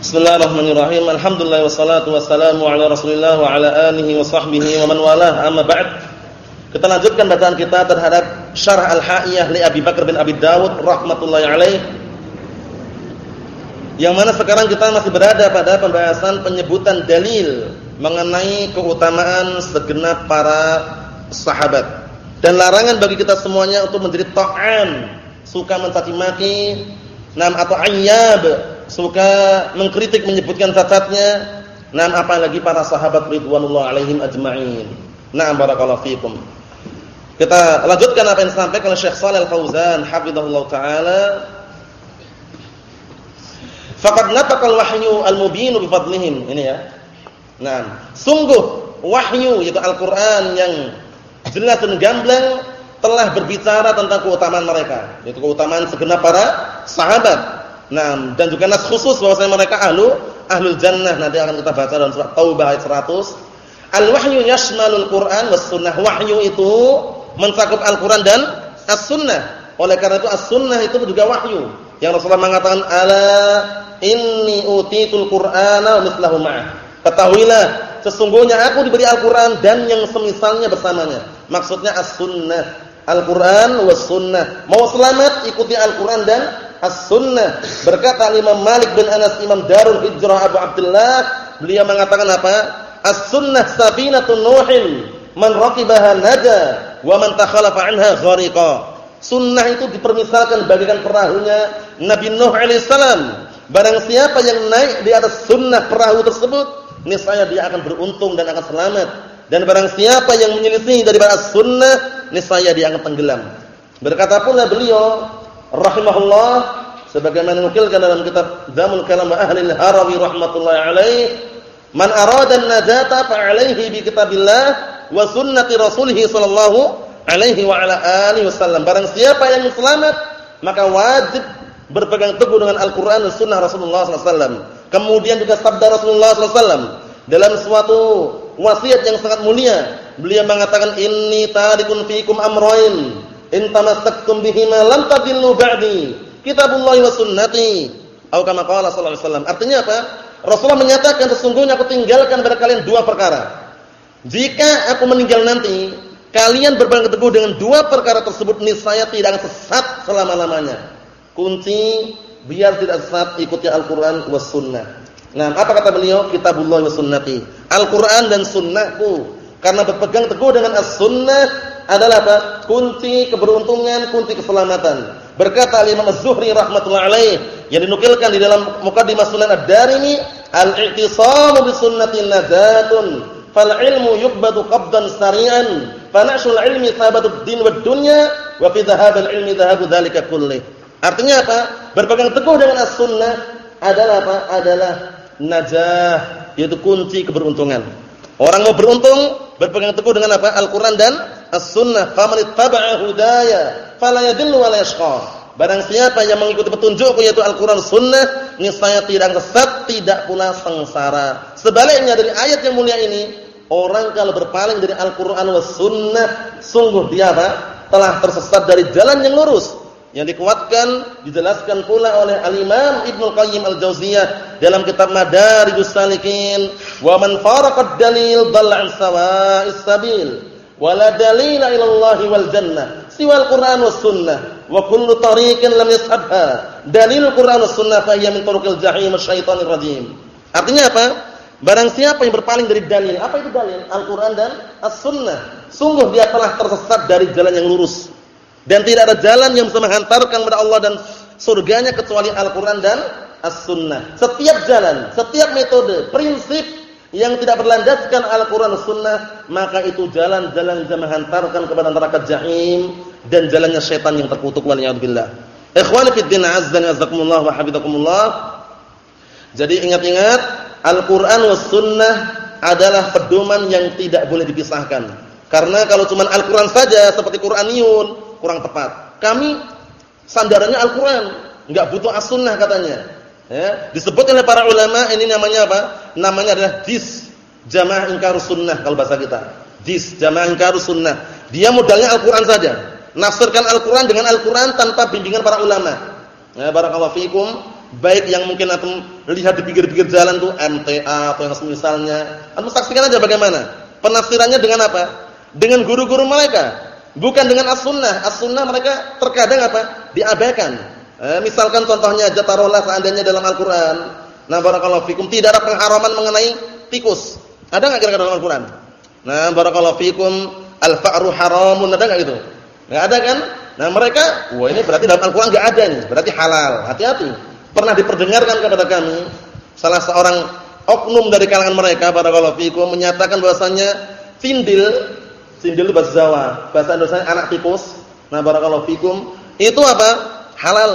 Bismillahirrahmanirrahim. Alhamdulillah wassalatu wassalamu ala Rasulillah wa ala alihi wa sahbihi wa man walah. Amma ba'd. Kita lanjutkan bacaan kita terhadap Syarah Al-Ha'iyah li Abi Bakar bin Abi Dawud rahmatullahi alaih. Yang mana sekarang kita masih berada pada pembahasan penyebutan dalil mengenai keutamaan segenap para sahabat dan larangan bagi kita semuanya untuk menjadi ta'an, suka mencaci maki, nam atau ayyab, suka mengkritik menyebutkan cacatnya nam apalagi para sahabat ridwanullah alaihim ajma'in. Na'am barakallahu fikum. Kita lanjutkan apa yang disampaikan oleh Syekh Shalal Fauzan hafizahullah taala. Faqad nataqal wahyu al-mubin bi fadlihim. Ini ya. Nah sungguh wahyu yaitu Al-Qur'an yang jelas dan gamblang telah berbicara tentang keutamaan mereka. Yaitu keutamaan segenap para sahabat Nah, dan juga nas khusus bahwasanya mereka ahlu ahlul jannah nanti akan kita baca dalam surat Taubah ayat 100. Al-wahyu yashmalul Qur'an was sunnah. Wahyu itu mencakup Al-Qur'an dan as-sunnah. Oleh karena itu as-sunnah itu juga wahyu. Yang Rasulullah mengatakan ala inni utitul Qur'ana wa mithlahu ma'ah. Ketahuilah sesungguhnya aku diberi Al-Qur'an dan yang semisalnya bersamanya. Maksudnya as-sunnah. Al-Qur'an was sunnah. Mau selamat ikuti Al-Qur'an dan as-sunnah. Berkata Imam Malik bin Anas Imam Darul Hijrah Abu Abdullah, beliau mengatakan apa? As-sunnah sabinatun nuhin, man raqibaha naja wa man takhalafa anha ghariqa. Sunnah itu dipermisalkan bagikan perahunya Nabi Nuh alaihissalam. Barang siapa yang naik di atas sunnah perahu tersebut, niscaya dia akan beruntung dan akan selamat. Dan barang siapa yang menyelisih daripada sunnah, niscaya dia akan tenggelam. Berkata pula beliau, rahimahullah sebagaimana nukilkan dalam kitab Zamul Kalam Ahli Al-Harawi rahmatullahi alaih man arada an-najata fa alaihi bi kitabillah wa sunnati rasulih sallallahu alaihi wa ala alihi wasallam. Barang siapa yang selamat maka wajib berpegang teguh dengan Al-Qur'an dan sunnah Rasulullah sallallahu alaihi wasallam. Kemudian juga sabda Rasulullah sallallahu alaihi wasallam dalam suatu wasiat yang sangat mulia beliau mengatakan inni tarikun fiikum amrayn In tamassaktum bihima lam tadillu ba'di. Kitabullah wa sunnati. Atau kama qala sallallahu alaihi wasallam. Artinya apa? Rasulullah menyatakan sesungguhnya aku tinggalkan pada kalian dua perkara. Jika aku meninggal nanti, kalian berpegang teguh dengan dua perkara tersebut niscaya tidak akan sesat selama-lamanya. Kunci biar tidak sesat ikuti Al-Qur'an was sunnah. Nah, apa kata beliau? Kitabullah wa sunnati. Al-Qur'an dan sunnahku. Karena berpegang teguh dengan as-sunnah adalah apa? Kunci keberuntungan, kunci keselamatan. Berkata Imam Az-Zuhri rahimatullah alaih yang dinukilkan di dalam Muqaddimah Sunan Ad-Darimi, al-i'tisamu bi sunnatin nadatun fal ilmu yuqbadu qabdan sari'an fa nashul ilmi thabatud din wad dunya wa fi dhahabil ilmi dhahabu dzalika kullih. Artinya apa? Berpegang teguh dengan as-sunnah adalah apa? Adalah najah, yaitu kunci keberuntungan. Orang mau beruntung berpegang teguh dengan apa? Al-Qur'an dan as-sunnah faman ittaba'a hudaya fala yadhillu yashqa. Barang siapa yang mengikuti petunjukku yaitu Al-Qur'an sunnah, niscaya tidak sesat, tidak pula sengsara. Sebaliknya dari ayat yang mulia ini, orang kalau berpaling dari Al-Qur'an was sunnah, sungguh dia apa? telah tersesat dari jalan yang lurus. Yang dikuatkan dijelaskan pula oleh Al-Imam Ibnu Qayyim Al-Jauziyah dalam kitab Madarijus Salikin, "Wa man faraqad dalil dhalla an sawa'is sabil." Wala dalila ilallahi wal jannah siwal Qur'an was sunnah. Wa kullu tariqin lam yashabha. Dalil Qur'an was sunnah fa hiya min turuqil jahim asyaitonir rajim. Artinya apa? Barang siapa yang berpaling dari dalil apa itu dalil? Al-Qur'an dan as-sunnah. Sungguh dia telah tersesat dari jalan yang lurus. Dan tidak ada jalan yang bisa menghantarkan kepada Allah dan surganya kecuali Al-Qur'an dan as-sunnah. Setiap jalan setiap metode prinsip yang tidak berlandaskan Al-Qur'an Sunnah, maka itu jalan-jalan yang menghantarkan kepada neraka jahim dan jalannya setan yang terkutuk wal billah. Ikhwani fid din azza wa wa hafizakumullah. Jadi ingat-ingat Al-Qur'an was sunnah adalah pedoman yang tidak boleh dipisahkan. Karena kalau cuma Al-Qur'an saja seperti Qur'aniyun kurang tepat. Kami sandarannya Al-Qur'an, enggak butuh as-sunnah katanya. Ya, disebut oleh para ulama ini namanya apa? Namanya adalah jis jamaah ingkar sunnah kalau bahasa kita. Jis jamaah ingkar sunnah. Dia modalnya Al-Qur'an saja. Nafsirkan Al-Qur'an dengan Al-Qur'an tanpa bimbingan para ulama. Ya, barakallahu fikum. baik yang mungkin antum lihat di pinggir-pinggir jalan tuh MTA atau yang semisalnya, antum saksikan aja bagaimana. Penafsirannya dengan apa? Dengan guru-guru mereka, bukan dengan as-sunnah. As-sunnah mereka terkadang apa? diabaikan. Eh, misalkan contohnya jatarolah seandainya dalam Al-Qur'an, nah barakallahu fikum tidak ada pengharaman mengenai tikus. Ada enggak kira-kira dalam Al-Qur'an? Nah, barakallahu fikum al-fa'ru haramun ada enggak gitu? Enggak ada kan? Nah, mereka, wah ini berarti dalam Al-Qur'an enggak ada nih, berarti halal. Hati-hati. Pernah diperdengarkan kepada kami salah seorang oknum dari kalangan mereka barakallahu fikum menyatakan bahwasanya tindil, tindil bahasa Jawa, bahasa Indonesia anak tikus. Nah, barakallahu fikum, itu apa? Halal.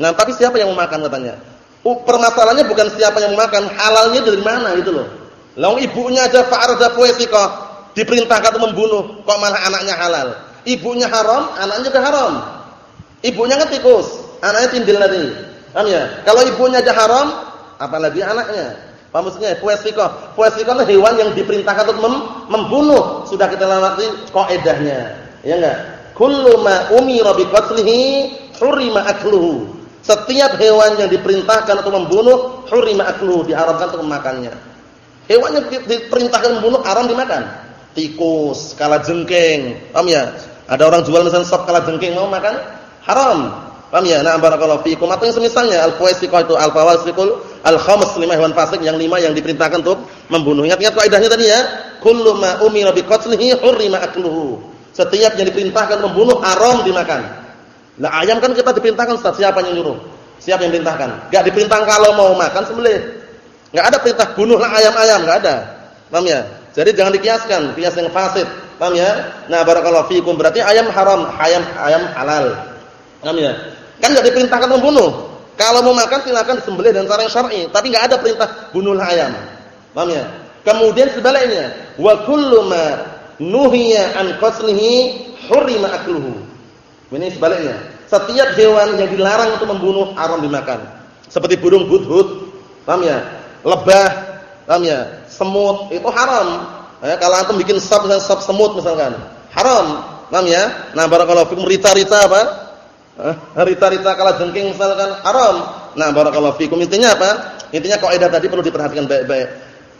Nah, tapi siapa yang memakan katanya? Permasalahannya bukan siapa yang memakan, halalnya dari mana gitu loh. Long ibunya aja fa'arda kok diperintahkan untuk membunuh, kok malah anaknya halal. Ibunya haram, anaknya juga haram. Ibunya kan tikus, anaknya tindil tadi. Paham ya? Kalau ibunya aja haram, apalagi anaknya. Paham maksudnya? Puesiko. Puesiko itu hewan yang diperintahkan untuk mem membunuh. Sudah kita lewati kaidahnya. Ya enggak? Kullu ma umira bi qatlihi hurima akluhu. Setiap hewan yang diperintahkan untuk membunuh hurima akluhu, diharamkan untuk memakannya. Hewan yang diperintahkan membunuh haram dimakan. Tikus, kala jengking. Paham ya? Ada orang jual misalnya sop kala jengking mau makan? Haram. Paham ya? Nah, barakallahu fiikum. Atau yang semisalnya al-fuwasiqah itu al-fawasiqul al-khams lima hewan fasik yang lima yang diperintahkan untuk membunuh. Ingat-ingat kaidahnya tadi ya. Kullu ma umira bi qatlihi hurrima akluhu. Setiap yang diperintahkan membunuh haram dimakan. Nah, ayam kan kita diperintahkan Ustaz, siapa yang nyuruh? Siapa yang diperintahkan? Enggak diperintahkan kalau mau makan sembelih. Enggak ada perintah bunuhlah ayam-ayam, enggak ada. Paham ya? Jadi jangan dikiaskan, kias yang fasid. Paham ya? Nah, barakallahu fiikum berarti ayam haram, ayam ayam halal. Paham ya? Kan enggak diperintahkan membunuh. Kalau mau makan silakan disembelih dengan cara yang syar'i, tapi enggak ada perintah bunuhlah ayam. Paham ya? Kemudian sebaliknya, wa kullu ma nuhiya an qatlihi hurrima akluhu. Ini sebaliknya. Setiap hewan yang dilarang untuk membunuh haram dimakan. Seperti burung hudhud. Paham ya? lebah, paham ya? Semut itu haram. Ya, kalau antum bikin sop sop semut misalkan, haram. Paham ya? Nah, barakallahu fikum rita-rita apa? Rita-rita kala jengking misalkan haram. Nah, barakallahu fikum intinya apa? Intinya kaidah tadi perlu diperhatikan baik-baik.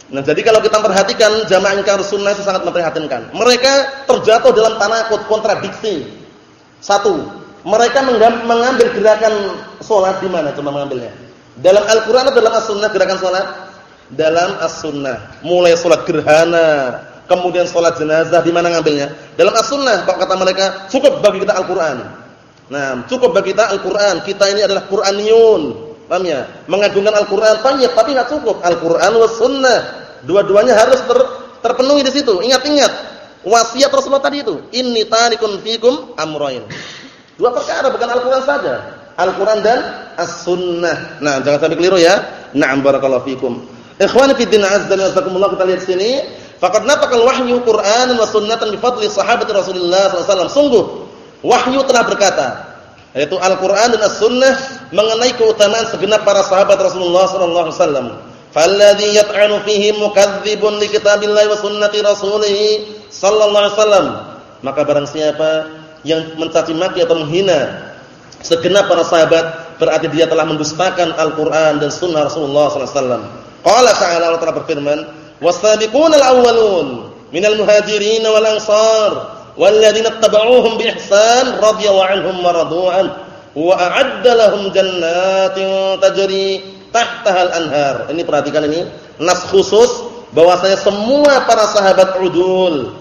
Nah, jadi kalau kita perhatikan jamaah ingkar sunnah itu sangat memprihatinkan. Mereka terjatuh dalam tanakut kontradiksi. Satu, mereka mengambil gerakan sholat di mana cuma mengambilnya? Dalam Al-Qur'an atau dalam As-Sunnah gerakan salat? Dalam As-Sunnah. Mulai salat gerhana, kemudian salat jenazah di mana ngambilnya? Dalam As-Sunnah. Kok kata mereka, cukup bagi kita Al-Qur'an. Nah, cukup bagi kita Al-Qur'an. Kita ini adalah Qur'aniyun. Paham ya? Mengagungkan Al-Qur'an banyak tapi enggak cukup. Al-Qur'an was sunnah. Dua-duanya harus ter, terpenuhi di situ. Ingat-ingat wasiat Rasulullah tadi itu. Inni tarikun fikum amrayn. Dua perkara bukan Al-Qur'an saja. Al-Qur'an dan As-Sunnah. Nah, jangan sampai keliru ya. Na'am barakallahu fikum. Ikhwani fi din azza wa jazakumullah kita lihat sini. Faqad nataqal wahyu Qur'anan wa sunnatan bi fadli sahabat Rasulullah wasallam. Sungguh wahyu telah berkata yaitu Al-Qur'an dan As-Sunnah mengenai keutamaan segenap para sahabat Rasulullah wasallam. Falladhi yat'anu fihi mukadzibun li kitabillahi wa sunnati rasulih sallallahu alaihi wasallam. Maka barang siapa yang mencaci maki atau menghina segenap para sahabat berarti dia telah mendustakan Al-Qur'an dan sunnah Rasulullah sallallahu alaihi wasallam. Qala ta'ala Allah telah berfirman, "Was-sabiqunal awwalun minal muhajirin wal ansar walladzina ittaba'uuhum bi ihsan radhiyallahu anhum wa radu'an wa a'adda lahum jannatin tajri tahtaha al-anhar." Ini perhatikan ini nas khusus bahwasanya semua para sahabat udul.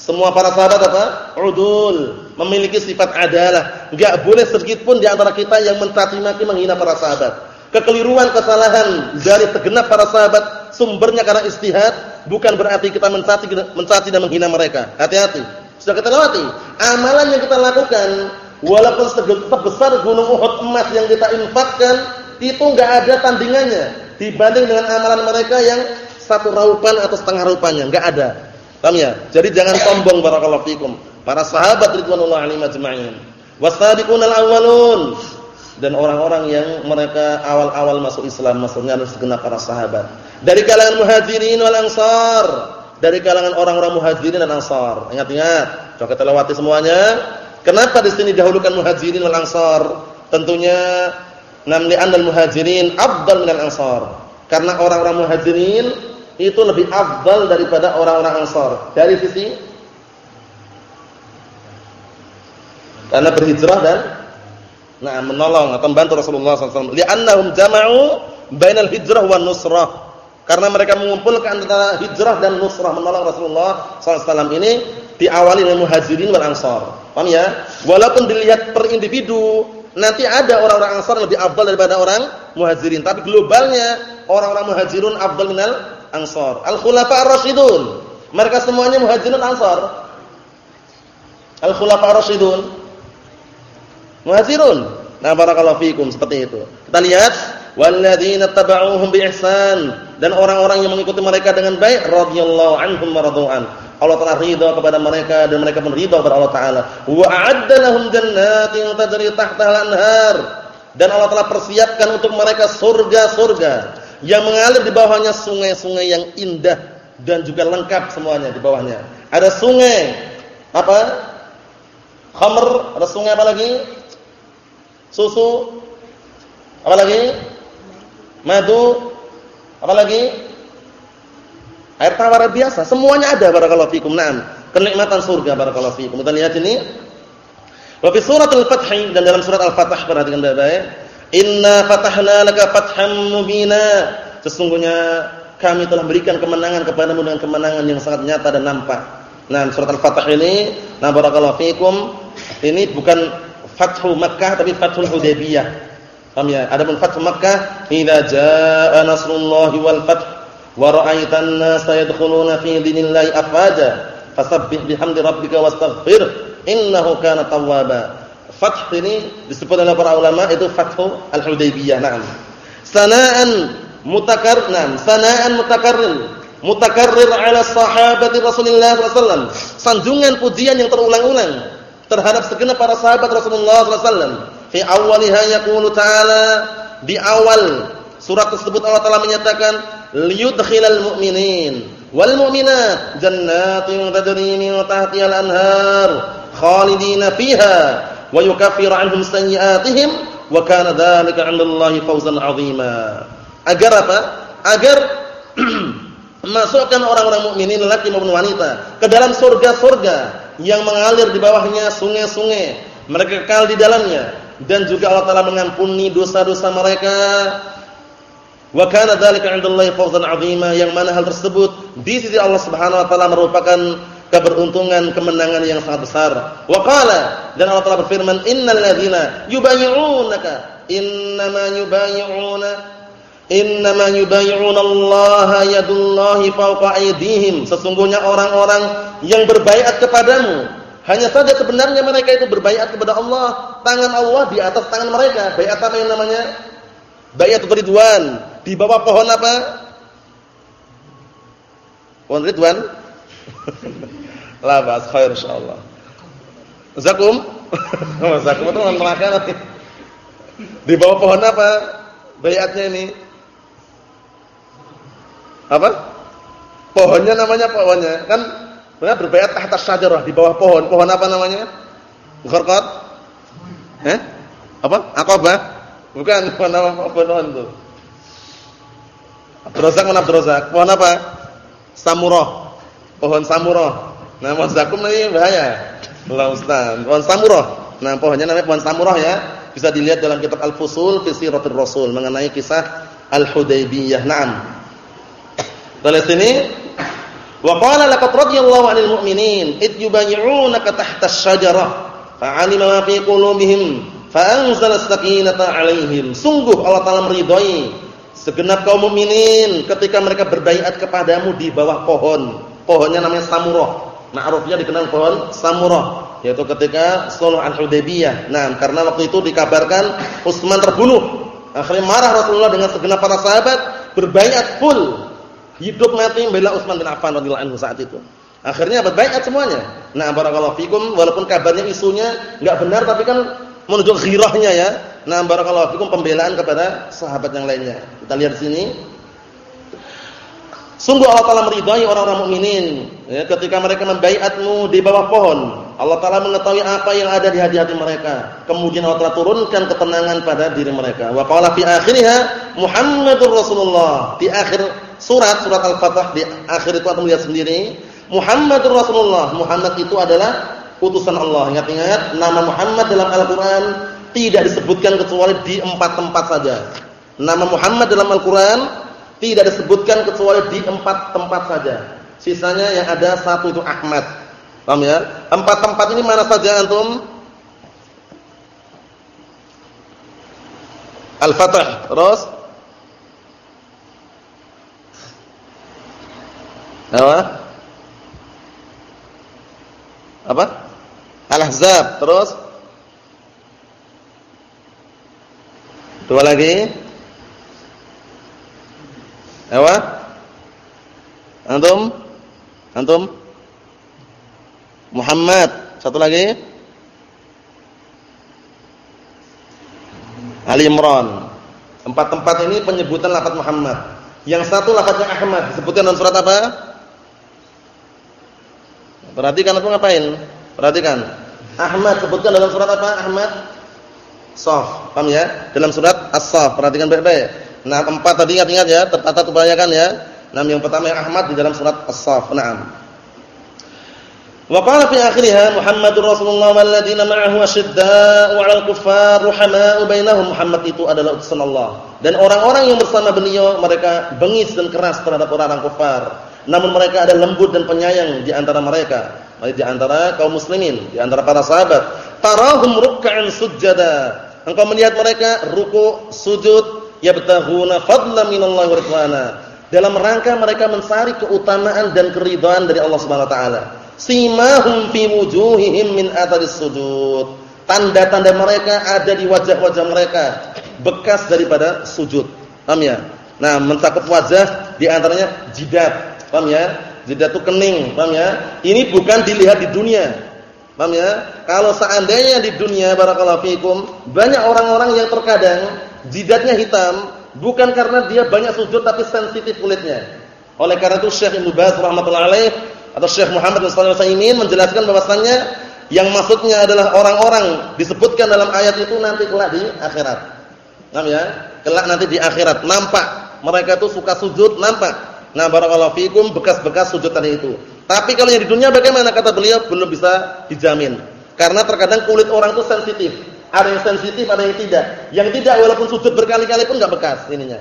Semua para sahabat apa? Udul memiliki sifat adalah. Enggak boleh sedikit pun di antara kita yang mencaci maki menghina para sahabat. Kekeliruan, kesalahan dari segenap para sahabat sumbernya karena istihad, bukan berarti kita mencaci mencaci dan menghina mereka. Hati-hati. Sudah kita lewati. Amalan yang kita lakukan walaupun sebesar gunung Uhud emas yang kita infakkan, itu enggak ada tandingannya dibanding dengan amalan mereka yang satu raupan atau setengah raupannya, enggak ada. Paham ya? Jadi jangan sombong barakallahu fikum para sahabat ridwanullah alaihim ajma'in. Wasabiqunal awwalun dan orang-orang yang mereka awal-awal masuk Islam maksudnya adalah segenap para sahabat. Dari kalangan muhajirin wal ansar, dari kalangan orang-orang muhajirin dan ansar. Ingat-ingat, coba kita lewati semuanya. Kenapa di sini dahulukan muhajirin wal ansar? Tentunya Nam li'anal muhajirin afdal minal ansar. Karena orang-orang muhajirin itu lebih afdal daripada orang-orang ansar. Dari sisi karena berhijrah dan nah menolong atau membantu Rasulullah SAW. Li'annahum jama'u bainal hijrah wan nusrah. Karena mereka mengumpulkan antara hijrah dan nusrah menolong Rasulullah SAW ini diawali dengan muhajirin wal ansar. Paham ya? Walaupun dilihat per individu Nanti ada orang-orang Ansar lebih afdal daripada orang Muhajirin, tapi globalnya orang-orang Muhajirun afdal minal Ansar. Al-Khulafa ar-Rasyidun. Mereka semuanya Muhajirun Ansar. Al-Khulafa ar-Rasyidun. Muhajirun. Nah, barakallahu fikum seperti itu. Kita lihat walladzina tabauhum bi ihsan dan orang-orang yang mengikuti mereka dengan baik radhiyallahu anhum wa radu'an. Allah Taala ridha kepada mereka dan mereka pun ridha kepada Allah Taala. Wa a'adda lahum jannatin tajri tahtaha al-anhar. Dan Allah Taala persiapkan untuk mereka surga-surga yang mengalir di bawahnya sungai-sungai yang indah dan juga lengkap semuanya di bawahnya. Ada sungai apa? Khamr, ada sungai apa lagi? Susu. Apa lagi? Madu. Apa lagi? Air tawar biasa, semuanya ada barakallahu fikum. Naam. Kenikmatan surga barakallahu fikum. Kita lihat ini. Wa fi surat Al-Fath dan dalam surat Al-Fath perhatikan baik-baik. Inna fatahna laka fatham mubina. Sesungguhnya kami telah berikan kemenangan kepadamu dengan kemenangan yang sangat nyata dan nampak. Nah, surat Al-Fath ini, nah barakallahu fikum, ini bukan Fathu Makkah tapi Fathul Hudaybiyah. Paham ya? Adapun Fathu Makkah, idza jaa nasrullahi wal fath wa ra'aitan nasa yadkhuluna fi dinillahi afwaja fasabbih bihamdi rabbika wastaghfir innahu kana tawwaba. Fath ini disebut oleh para ulama itu fathu al-hudaybiyah na'am. Sanaan mutakarrir sanaan mutakarrir mutakarrir ala sahabati Rasulullah sallallahu sanjungan pujian yang terulang-ulang terhadap segenap para sahabat Rasulullah sallallahu fi awwaliha yaqulu ta'ala di awal surat tersebut Allah Taala menyatakan liyudkhilal mu'minin wal mu'minat jannatin tajri min tahtiha al-anhar khalidina fiha wa yukaffiru 'anhum sayyi'atihim wa kana dzalika 'indallahi fawzan 'azima. Agar apa? Agar masukkan orang-orang mukminin laki maupun wanita ke dalam surga-surga yang mengalir di bawahnya sungai-sungai. Mereka kekal di dalamnya dan juga Allah Taala mengampuni dosa-dosa mereka. Wa kana dzalika 'indallahi fawzan 'azima. Yang mana hal tersebut di sisi Allah Subhanahu wa taala merupakan keberuntungan kemenangan yang sangat besar. Wa qala dan Allah Taala berfirman innal ladzina yubayyi'unaka innama yubayyi'una innama yubayyi'una Allah yadullahi fawqa aydihim. Sesungguhnya orang-orang yang berbaiat kepadamu hanya saja sebenarnya mereka itu berbaiat kepada Allah tangan Allah di atas tangan mereka baiat apa yang namanya baiat ridwan di bawah pohon apa? Pohon Ridwan? La bas khair insyaallah. Zakum? Zakum itu neraka nanti. Di bawah pohon apa? Bayatnya ini. Apa? Pohonnya namanya pohonnya. Kan benar berbayat tahta syajarah di bawah pohon. Pohon apa namanya? Gharqat? Eh? Apa? Aqabah? Bukan pohon apa pohon itu. Abdurrazak mana Abdurrazak? Pohon apa? Samurah. Pohon samurah. Nah, pohon zakum ini bahaya. Allah Ustaz. Pohon samurah. Nah, pohonnya namanya pohon samurah ya. Bisa dilihat dalam kitab Al-Fusul fi Rasul mengenai kisah Al-Hudaybiyah. Naam. Dari sini wa qala laqad radiyallahu 'anil mu'minin id yubayyi'unaka tahta asy-syajarah fa'alima ma fi qulubihim fa'anzala as-sakinata 'alaihim. Sungguh Allah Taala meridhai Segenap kaum mukminin ketika mereka berbaiat kepadamu di bawah pohon. Pohonnya namanya samurah. Ma'rufnya dikenal pohon samurah, yaitu ketika Sulh Al-Hudaybiyah. Nah, karena waktu itu dikabarkan Utsman terbunuh. Akhirnya marah Rasulullah dengan segenap para sahabat berbaiat full. Hidup mati membela Utsman bin Affan radhiyallahu anhu saat itu. Akhirnya berbaiat semuanya. Nah, barakallahu fikum walaupun kabarnya isunya enggak benar tapi kan menunjuk ghirahnya ya. Nah, barakallahu fikum pembelaan kepada sahabat yang lainnya. Kita lihat sini. Sungguh Allah Taala meridai orang-orang mukminin ya, ketika mereka membaiatmu di bawah pohon. Allah Taala mengetahui apa yang ada di hati-hati mereka. Kemudian Allah Taala turunkan ketenangan pada diri mereka. Wa qala fi akhiriha Muhammadur Rasulullah. Di akhir surat surat Al-Fatah di akhir itu antum lihat sendiri, Muhammadur Rasulullah. Muhammad itu adalah utusan Allah. Ingat-ingat nama Muhammad dalam Al-Qur'an tidak disebutkan kecuali di empat tempat saja. Nama Muhammad dalam Al-Qur'an tidak disebutkan kecuali di empat tempat saja. Sisanya yang ada satu itu Ahmad. Paham ya? Empat tempat ini mana saja antum? Al-Fatah, terus Apa? Apa? Al-Ahzab, terus Dua lagi. Apa? Antum? Antum? Muhammad. Satu lagi. Ali Imran. Empat tempat ini penyebutan lafaz Muhammad. Yang satu lafaznya Ahmad. Disebutkan dalam surat apa? Perhatikan apa ngapain? Perhatikan. Ahmad sebutkan dalam surat apa? Ahmad. Sof. Paham ya? Dalam surat As-Sof. Perhatikan baik-baik. Nah, empat tadi ingat-ingat ya, tertata kebanyakan ya. Nah, yang pertama yang Ahmad di dalam surat As-Saff. Naam. Wa qala fi akhiriha Muhammadur Rasulullah wal ladina ma'ahu asyidda'u 'alal kuffar ruhama'u bainahum. Muhammad itu adalah utusan Allah. Dan orang-orang yang bersama beliau mereka bengis dan keras terhadap orang-orang kafir. Namun mereka ada lembut dan penyayang di antara mereka. Di antara kaum muslimin, di antara para sahabat. Tarahum ruk'an sujada. Engkau melihat mereka ruku, sujud, yabtaghuna fadlan minallahi wa. Dalam rangka mereka mencari keutamaan dan keridhaan dari Allah Subhanahu wa taala. Simahum fi wujuhihim min atharis sujud. Tanda-tanda mereka ada di wajah-wajah mereka bekas daripada sujud. Paham ya? Nah, mencakup wajah di antaranya jidat. Paham ya? Jidat itu kening, paham ya? Ini bukan dilihat di dunia. Paham ya? Kalau seandainya di dunia barakallahu fikum banyak orang-orang yang terkadang jidatnya hitam bukan karena dia banyak sujud tapi sensitif kulitnya. Oleh karena itu Syekh Ibnu Baz rahimatullah alaih atau Syekh Muhammad bin Shalih Al-Utsaimin menjelaskan bahwasannya yang maksudnya adalah orang-orang disebutkan dalam ayat itu nanti kelak di akhirat. Paham ya? Kelak nanti di akhirat nampak mereka itu suka sujud nampak. Nah, barakallahu fikum bekas-bekas sujud tadi itu. Tapi kalau yang di dunia bagaimana kata beliau belum bisa dijamin. Karena terkadang kulit orang itu sensitif. Ada yang sensitif, ada yang tidak. Yang tidak walaupun sujud berkali-kali pun enggak bekas ininya.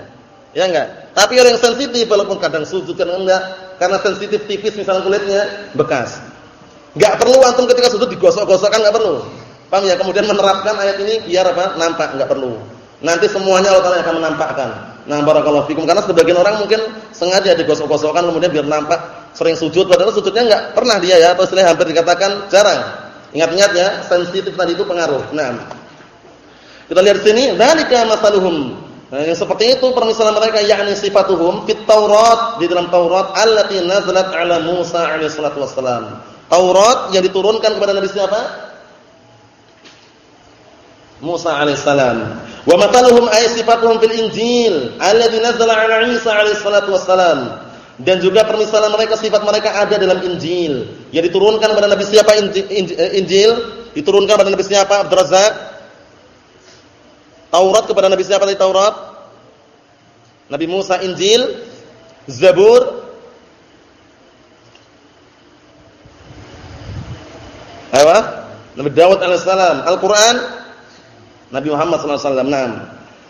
Ya enggak? Tapi orang yang sensitif walaupun kadang sujud kan enggak karena sensitif tipis misalnya kulitnya bekas. Enggak perlu antum ketika sujud digosok-gosokkan enggak perlu. Paham ya? Kemudian menerapkan ayat ini biar apa? Nampak enggak perlu. Nanti semuanya Allah Taala akan menampakkan. Nah, barakallahu fikum karena sebagian orang mungkin sengaja digosok-gosokkan kemudian biar nampak sering sujud padahal sujudnya enggak pernah dia ya atau istilahnya hampir dikatakan jarang. Ingat-ingat ya, sensitif tadi itu pengaruh. Nah, kita lihat sini, dzalika masaluhum. Nah, yang seperti itu permisalan mereka yakni sifatuhum fit Taurat di dalam Taurat allati nazalat ala Musa alaihi salatu wassalam. Taurat yang diturunkan kepada Nabi siapa? Musa alaihi salam. Wa mataluhum ay sifatuhum fil Injil alladzi nazala ala Isa alaihi salatu wassalam. Dan juga permisalan mereka sifat mereka ada dalam Injil. Yang diturunkan kepada Nabi siapa Injil? Injil diturunkan kepada Nabi siapa? Abdul Razak Taurat kepada Nabi siapa tadi Taurat? Nabi Musa Injil, Zabur, apa? Nabi Dawud alaihissalam, Al-Qur'an, Nabi Muhammad sallallahu alaihi wasallam.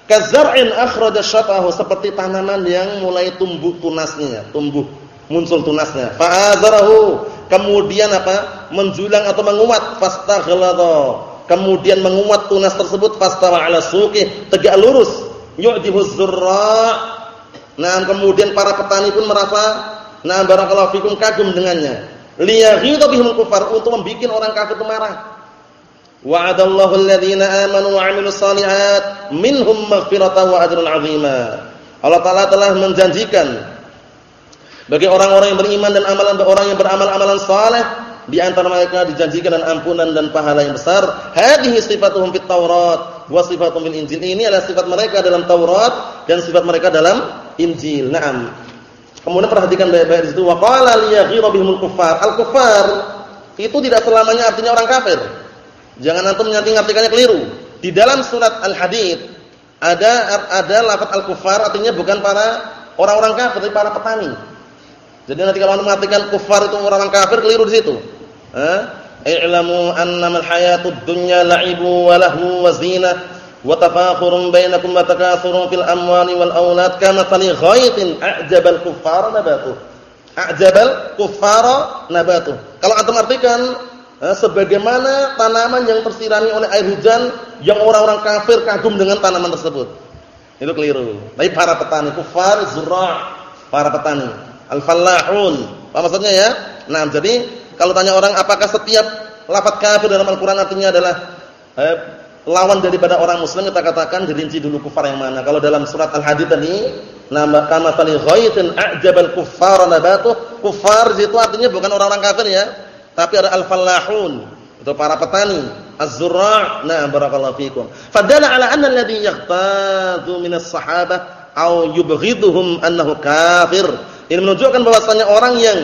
Kazar'in akhraja syatahu seperti tanaman yang mulai tumbuh tunasnya, tumbuh muncul tunasnya. Fa'azarahu, kemudian apa? menjulang atau menguat, fastaghlada kemudian menguat tunas tersebut fastawa ala suqih tegak lurus. Yu'dihu zurra. Nah kemudian para petani pun merasa nah barakallahu fikum kagum dengannya. Liyaghidha bihim kufar untuk membuat orang kafir marah wa'adallahu alladhina amanu wa 'amilus shalihat minhum maghfiratan wa ajran 'azima. Allah taala telah menjanjikan bagi orang-orang yang beriman dan amalan orang yang beramal amalan saleh di antara mereka dijanjikan dan ampunan dan pahala yang besar. Hadhihi sifatuhum fit Taurat wa sifatuhum fil Injil. Ini adalah sifat mereka dalam Taurat dan sifat mereka dalam Injil. Naam. Kemudian perhatikan baik-baik di situ wa qala liyaghiru bihimul kuffar. Al-kuffar itu tidak selamanya artinya orang kafir. Jangan antum ngerti-ngertikannya keliru. Di dalam surat Al-Hadid ada ada lafaz al-kuffar artinya bukan para orang-orang kafir tapi para petani. Jadi nanti kalau antum mengartikan kufar itu orang-orang kafir keliru di situ. Eh? I'lamu annamal hayatud dunya la'ibu wa lahu wa zinah wa tafakhurun bainakum wa takathurun fil amwali wal aulad kama sali ghaitin a'jabal kuffara nabatu. A'jabal kuffara nabatu. Kalau antum artikan eh, sebagaimana tanaman yang tersirami oleh air hujan yang orang-orang kafir kagum dengan tanaman tersebut. Itu keliru. Tapi para petani kufar zurra' para petani. Al-fallahun. Apa maksudnya ya? Nah, jadi kalau tanya orang apakah setiap lafaz kafir dalam Al-Qur'an artinya adalah eh, lawan daripada orang muslim kita katakan dirinci dulu kufar yang mana. Kalau dalam surat Al-Hadid tadi nama kama tali ghaitin a'jabal kuffar nabatuh. Kufar itu artinya bukan orang-orang kafir ya, tapi ada al-fallahun. Itu para petani, az-zurra'. Nah, barakallahu fikum. Fadalla ala anna alladhi yaqtadu minas sahabah au yubghiduhum annahu kafir. Ini menunjukkan bahwasanya orang yang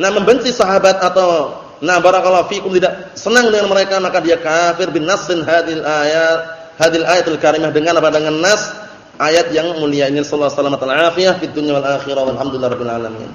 nah membenci sahabat atau nah barakallahu fikum tidak senang dengan mereka maka dia kafir bin nassin hadil ayat hadil ayatul karimah dengan apa? Dengan nas ayat yang mulia ini sallallahu alaihi wasallam fid dunya wal akhirah alamin